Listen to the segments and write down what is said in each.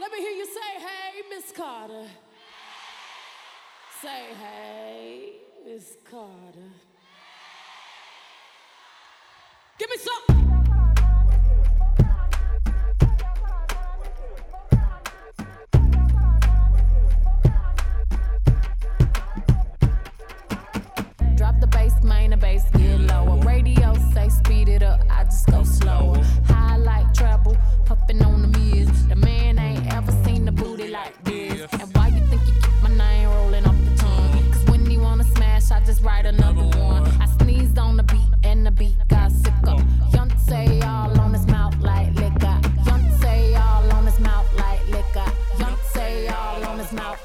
Let me hear you say, hey, Miss Carter. Say, hey, Miss Carter. Give me some. Write another one. I sneezed on the beat, and the beat got sicker. Say all on his mouth like liquor. Young say all on his mouth like liquor. Young say all on his mouth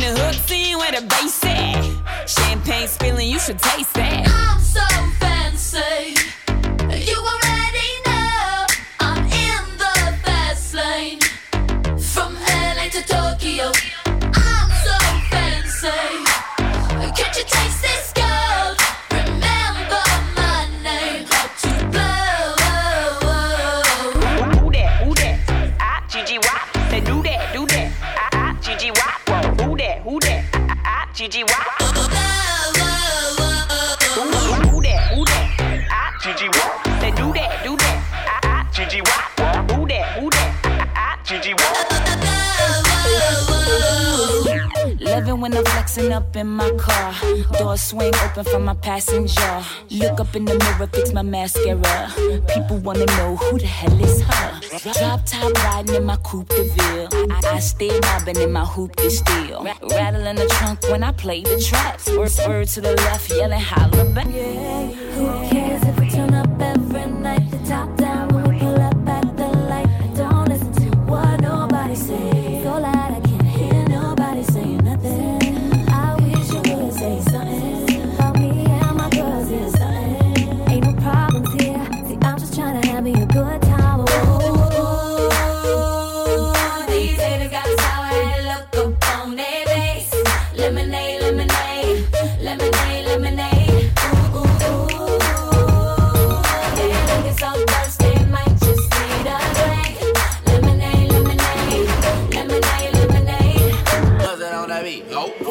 the hooks in where the bass at. Champagne spilling, you should taste that. I'm so Gigi Wop. Loving when I'm flexing up in my car. Door swing open for my passenger. Look up in the mirror, fix my mascara. People wanna know who the hell is her. Drop top riding in my coupe de ville. I, I stay mobbing in my hoop de steel. Rattling the trunk when I play the tracks. Word, word to the left, yelling holla back. Yeah, Who cares if we turn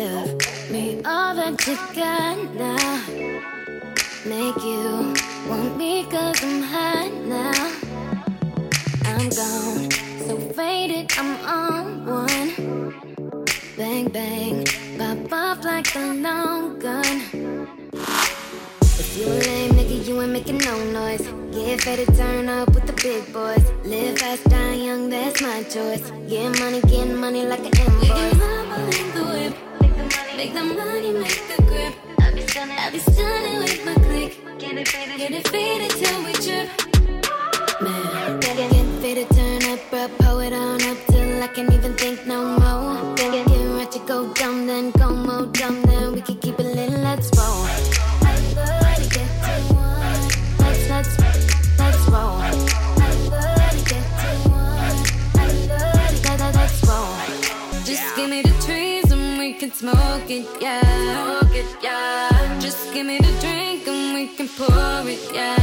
Give me all that you got now. Make you want me cause I'm hot now. I'm gone, so faded, I'm on one. Bang, bang, pop off like a long gun. If you a lame nigga, you ain't making no noise. Get faded, turn up with the big boys. Live fast, die young, that's my choice. Get money, get money I be stunning, with my click. Get it faded, get it faded till we trip. Man, get, get, faded, turn up, bro, pull it on up till I can't even think no more. Get, get, get to go dumb, then go more dumb, then we can keep it lit, let's roll. Let's get to one. Let's, let's, let's roll. Let's get to one. Let's, let's, let's roll. Just give me the trees and we can smoke it, yeah. It, yeah.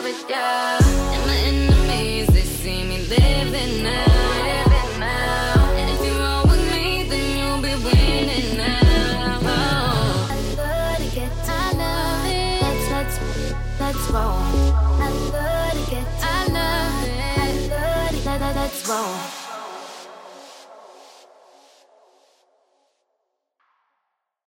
Pour it, yeah. And my enemies, they see me living now. And if you roll with me, then you'll be winning now. I love I love it. Let's, roll. I love to get I love it. I love to, let, let, let's roll.